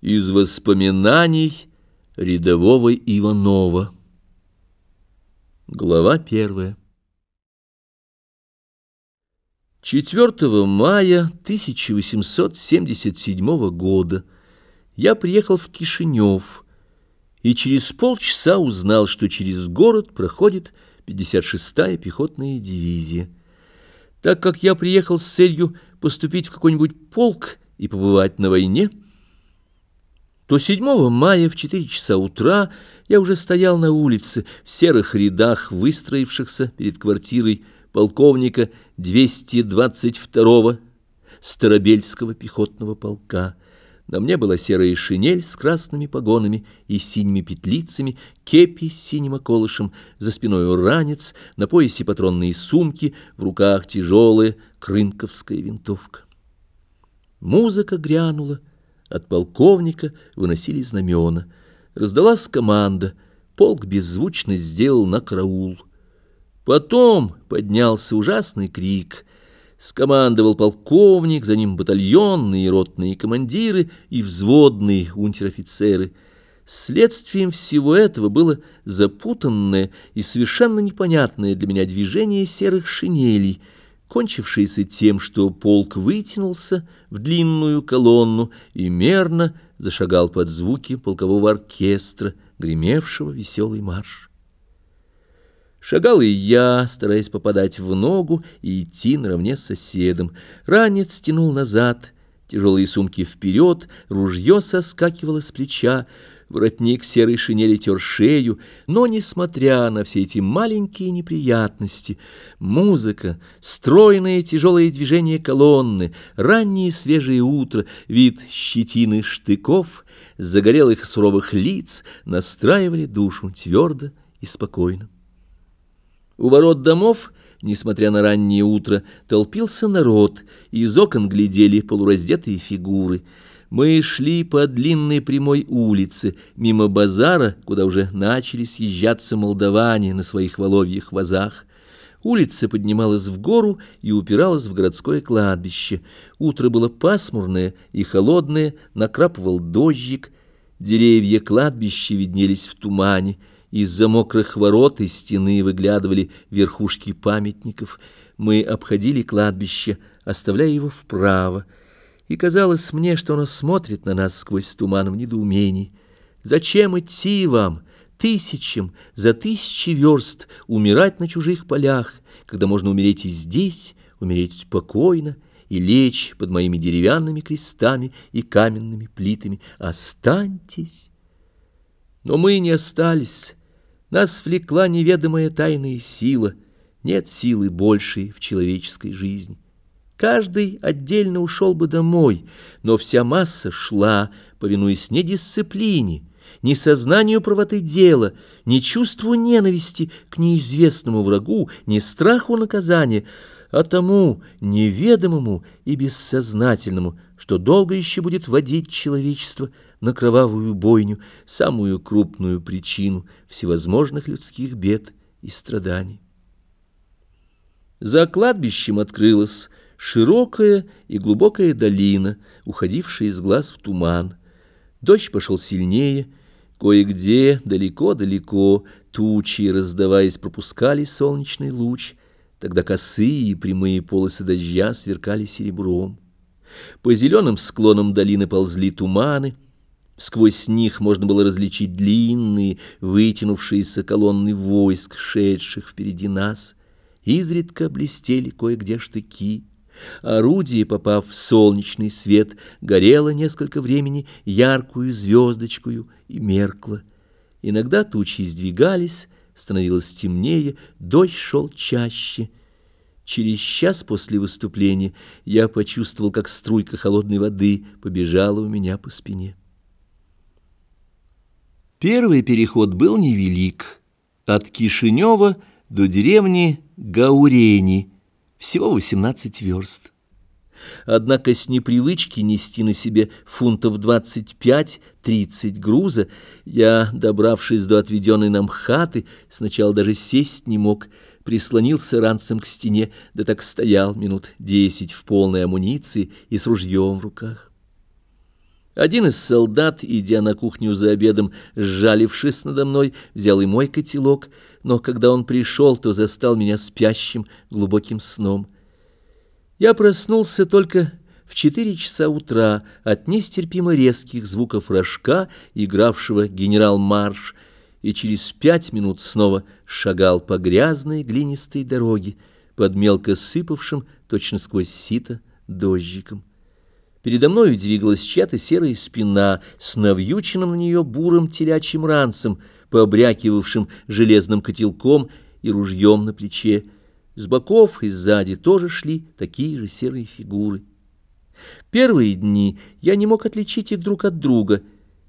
Из воспоминаний рядового Иванова. Глава первая. 4 мая 1877 года я приехал в Кишинев и через полчаса узнал, что через город проходит 56-я пехотная дивизия. Так как я приехал с целью поступить в какой-нибудь полк и побывать на войне, то 7 мая в 4 часа утра я уже стоял на улице в серых рядах, выстроившихся перед квартирой полковника 222-го Старобельского пехотного полка. На мне была серая шинель с красными погонами и синими петлицами, кепи с синим околышем, за спиной ранец, на поясе патронные сумки, в руках тяжелая крынковская винтовка. Музыка грянула, от полковника выносили знамена. Раздалась команда. Полк беззвучно сделал на караул. Потом поднялся ужасный крик. Скомандовал полковник, за ним батальонные ротные командиры и взводные унтер-офицеры. Следствием всего этого было запутанное и совершенно непонятное для меня движение серых шинелей — кончившийся тем, что полк вытянулся в длинную колонну и мерно зашагал под звуки полкового оркестра, гремевшего веселый марш. Шагал и я, стараясь попадать в ногу и идти наравне с соседом. Ранец тянул назад, тяжелые сумки вперед, ружье соскакивало с плеча, Воротник серой шинели тер шею, но, несмотря на все эти маленькие неприятности, музыка, стройные тяжелые движения колонны, раннее свежее утро, вид щетины штыков, загорелых суровых лиц настраивали душу твердо и спокойно. У ворот домов, несмотря на раннее утро, толпился народ, из окон глядели полураздетые фигуры — мы шли по длинной прямой улице, мимо базара, куда уже начали съезжаться молдаване на своих воловьих вазах. Улица поднималась в гору и упиралась в городское кладбище. Утро было пасмурное и холодное, накрапывал дождик. Деревья кладбища виднелись в тумане. Из-за мокрых ворот и стены выглядывали верхушки памятников. Мы обходили кладбище, оставляя его вправо и казалось мне, что оно смотрит на нас сквозь туман в недоумении. Зачем идти вам, тысячам, за тысячи верст, умирать на чужих полях, когда можно умереть и здесь, умереть спокойно, и лечь под моими деревянными крестами и каменными плитами. Останьтесь! Но мы не остались. Нас влекла неведомая тайная сила. Нет силы большей в человеческой жизни. Каждый отдельно ушел бы домой, но вся масса шла, повинуясь не дисциплине, ни сознанию правоты дела, ни чувству ненависти к неизвестному врагу, ни страху наказания, а тому неведомому и бессознательному, что долго еще будет водить человечество на кровавую бойню, самую крупную причину всевозможных людских бед и страданий. За кладбищем открылась широкая и глубокая долина, уходившая из глаз в туман. Дождь пошел сильнее, кое-где, далеко-далеко, тучи, раздаваясь, пропускали солнечный луч, тогда косые и прямые полосы дождя сверкали серебром. По зеленым склонам долины ползли туманы, сквозь них можно было различить длинные, вытянувшиеся колонны войск, шедших впереди нас. Изредка блестели кое-где штыки, Орудие, попав в солнечный свет, горело несколько времени яркую звездочкою и меркло. Иногда тучи сдвигались, становилось темнее, дождь шел чаще. Через час после выступления я почувствовал, как струйка холодной воды побежала у меня по спине. Первый переход был невелик. От Кишинева до деревни Гаурени – всего 18 верст. Однако с непривычки нести на себе фунтов 25-30 груза, я, добравшись до отведенной нам хаты, сначала даже сесть не мог, прислонился ранцем к стене, да так стоял минут десять в полной амуниции и с ружьем в руках. Один из солдат, идя на кухню за обедом, сжалившись надо мной, взял и мой котелок, но когда он пришел, то застал меня спящим глубоким сном. Я проснулся только в четыре часа утра от нестерпимо резких звуков рожка, игравшего генерал-марш, и через пять минут снова шагал по грязной глинистой дороге под мелко сыпавшим, точно сквозь сито, дождиком. Передо мною двигалась чья-то серая спина с навьюченным на нее бурым телячьим ранцем, побрякивавшим железным котелком и ружьем на плече. С боков и сзади тоже шли такие же серые фигуры. Первые дни я не мог отличить их друг от друга.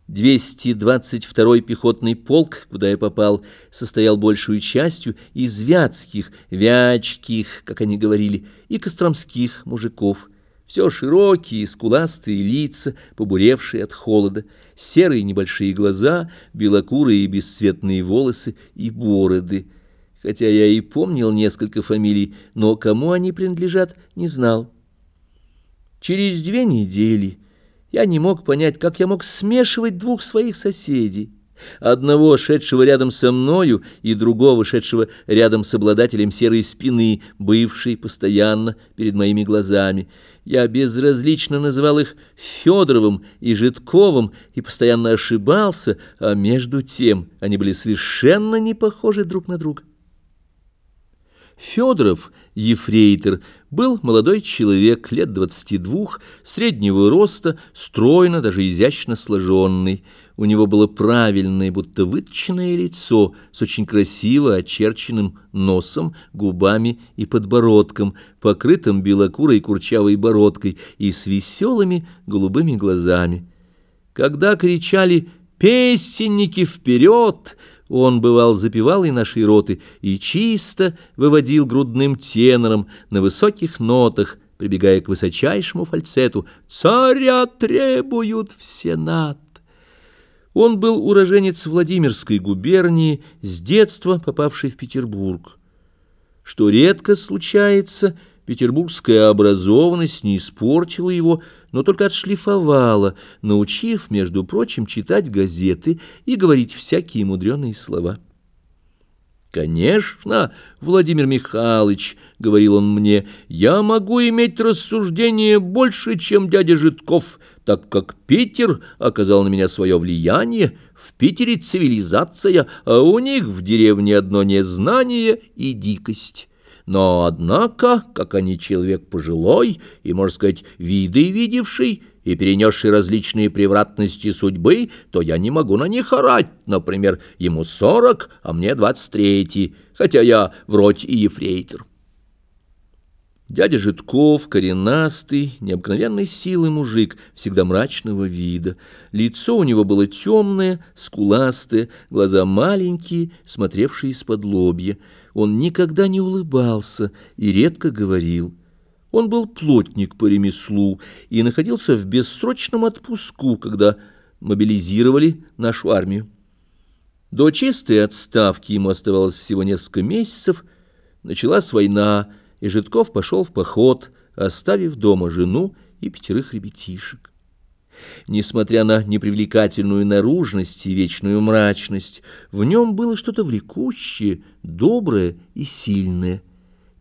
222-й пехотный полк, куда я попал, состоял большую частью из вятских, вячких, как они говорили, и костромских мужиков. Все широкие, скуластые лица, побуревшие от холода, серые небольшие глаза, белокурые и бесцветные волосы и бороды. Хотя я и помнил несколько фамилий, но кому они принадлежат, не знал. Через две недели я не мог понять, как я мог смешивать двух своих соседей. Одного, шедшего рядом со мною, и другого, шедшего рядом с обладателем серой спины, бывшей постоянно перед моими глазами. Я безразлично называл их Федоровым и Житковым и постоянно ошибался, а между тем они были совершенно не похожи друг на друга. Федоров, ефрейтор, был молодой человек лет двадцати двух, среднего роста, стройно, даже изящно сложенный. У него было правильное, будто выточенное лицо с очень красиво очерченным носом, губами и подбородком, покрытым белокурой курчавой бородкой и с веселыми голубыми глазами. Когда кричали «Песенники вперед!», он, бывал, запевал и нашей роты и чисто выводил грудным тенором на высоких нотах, прибегая к высочайшему фальцету «Царя требуют в сенат». Он был уроженец Владимирской губернии, с детства попавший в Петербург. Что редко случается – Петербургская образованность не испортила его, но только отшлифовала, научив, между прочим, читать газеты и говорить всякие мудреные слова. «Конечно, Владимир Михайлович, — говорил он мне, — я могу иметь рассуждение больше, чем дядя Житков, так как Питер оказал на меня свое влияние, в Питере цивилизация, а у них в деревне одно незнание и дикость». Но, однако, как они человек пожилой и, можно сказать, виды видевший и перенесший различные превратности судьбы, то я не могу на них орать. Например, ему сорок, а мне двадцать третий, хотя я вроде и ефрейтор. Дядя Житков, коренастый, необыкновенной силы мужик, всегда мрачного вида. Лицо у него было темное, скуластое, глаза маленькие, смотревшие из-под лобья. Он никогда не улыбался и редко говорил. Он был плотник по ремеслу и находился в бессрочном отпуску, когда мобилизировали нашу армию. До чистой отставки ему оставалось всего несколько месяцев. Началась война, и Житков пошел в поход, оставив дома жену и пятерых ребятишек. Несмотря на непривлекательную наружность и вечную мрачность, в нем было что-то влекущее, доброе и сильное.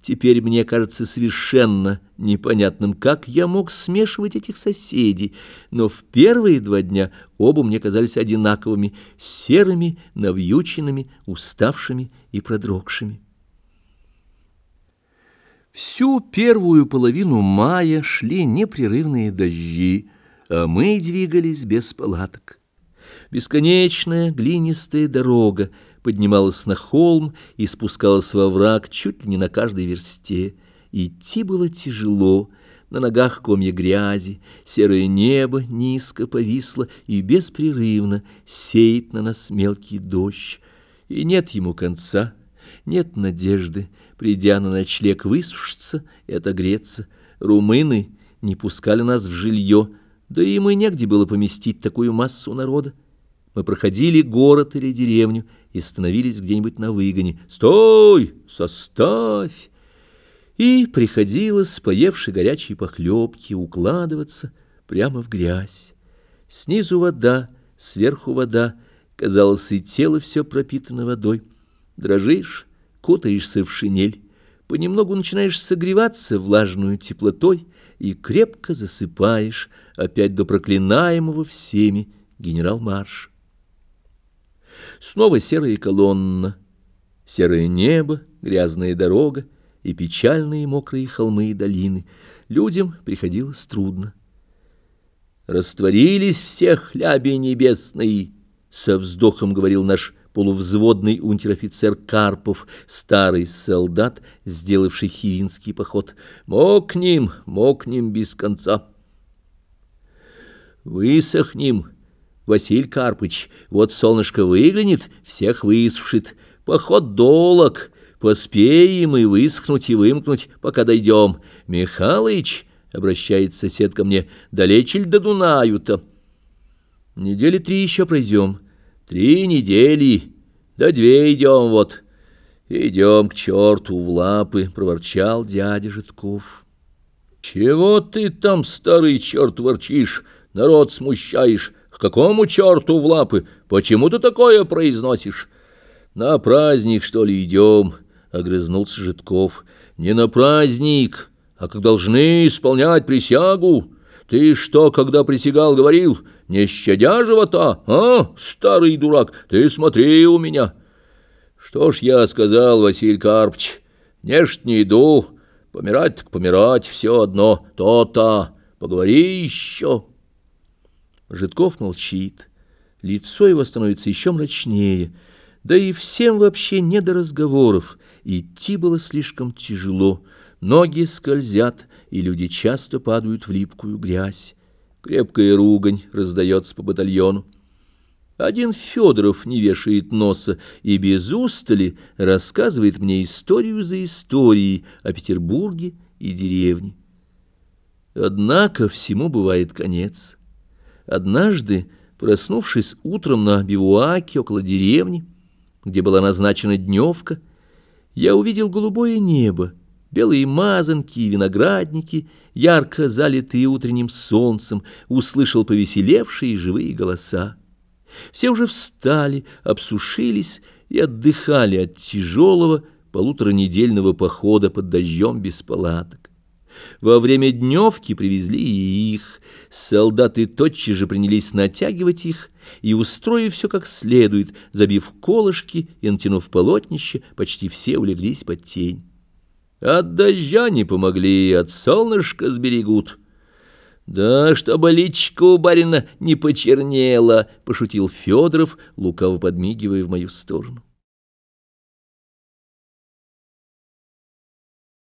Теперь мне кажется совершенно непонятным, как я мог смешивать этих соседей, но в первые два дня оба мне казались одинаковыми, серыми, навьюченными, уставшими и продрогшими. Всю первую половину мая шли непрерывные дожди, а мы двигались без палаток. Бесконечная глинистая дорога поднималась на холм и спускалась во враг чуть ли не на каждой версте. Идти было тяжело, на ногах комья грязи, серое небо низко повисло и беспрерывно сеет на нас мелкий дождь. И нет ему конца, нет надежды, придя на ночлег высушиться и отогреться. Румыны не пускали нас в жилье, да и мы негде было поместить такую массу народа. Мы проходили город или деревню и становились где-нибудь на выгоне. «Стой! Составь!» И приходилось, поевши горячей похлебки, укладываться прямо в грязь. Снизу вода, сверху вода, казалось, и тело все пропитано водой. Дрожишь, кутаешься в шинель, понемногу начинаешь согреваться влажную теплотой и крепко засыпаешь опять до проклинаемого всеми генерал-марш. Снова серая колонна, серое небо, грязная дорога и печальные мокрые холмы и долины. Людям приходилось трудно. Растворились все хляби небесные, со вздохом говорил наш полувзводный унтер-офицер Карпов, старый солдат, сделавший хивинский поход. Мокнем, мокнем без конца. Высохнем, Василь Карпыч, вот солнышко выглянет, всех высушит. Поход долог, поспеем и высохнуть и вымкнуть, пока дойдем. Михалыч, — обращается сосед ко мне, — далече ли до Дунаю-то? Недели три еще пройдем. Три недели, да две идем вот. Идем к черту в лапы, — проворчал дядя Житков. Чего ты там, старый черт, ворчишь, народ смущаешь? К какому черту в лапы? Почему ты такое произносишь? На праздник, что ли, идем? — огрызнулся Житков. Не на праздник, — а как должны исполнять присягу. Ты что, когда присягал, говорил, не щадя живота, а, старый дурак, ты смотри у меня. Что ж я сказал, Василий Карпч, не ж не иду, помирать так помирать, все одно, то-то, поговори еще. Житков молчит, лицо его становится еще мрачнее, да и всем вообще не до разговоров, идти было слишком тяжело, Ноги скользят, и люди часто падают в липкую грязь. Крепкая ругань раздается по батальону. Один Федоров не вешает носа и без устали рассказывает мне историю за историей о Петербурге и деревне. Однако всему бывает конец. Однажды, проснувшись утром на бивуаке около деревни, где была назначена дневка, я увидел голубое небо, Белые мазанки и виноградники, ярко залитые утренним солнцем, услышал повеселевшие живые голоса. Все уже встали, обсушились и отдыхали от тяжелого полуторанедельного похода под дождем без палаток. Во время дневки привезли и их. Солдаты тотчас же принялись натягивать их, и, устроив все как следует, забив колышки и натянув полотнище, почти все улеглись под тень. От дождя не помогли, от солнышка сберегут. Да, чтобы личка у барина не почернела, пошутил Федоров, лукаво подмигивая в мою сторону.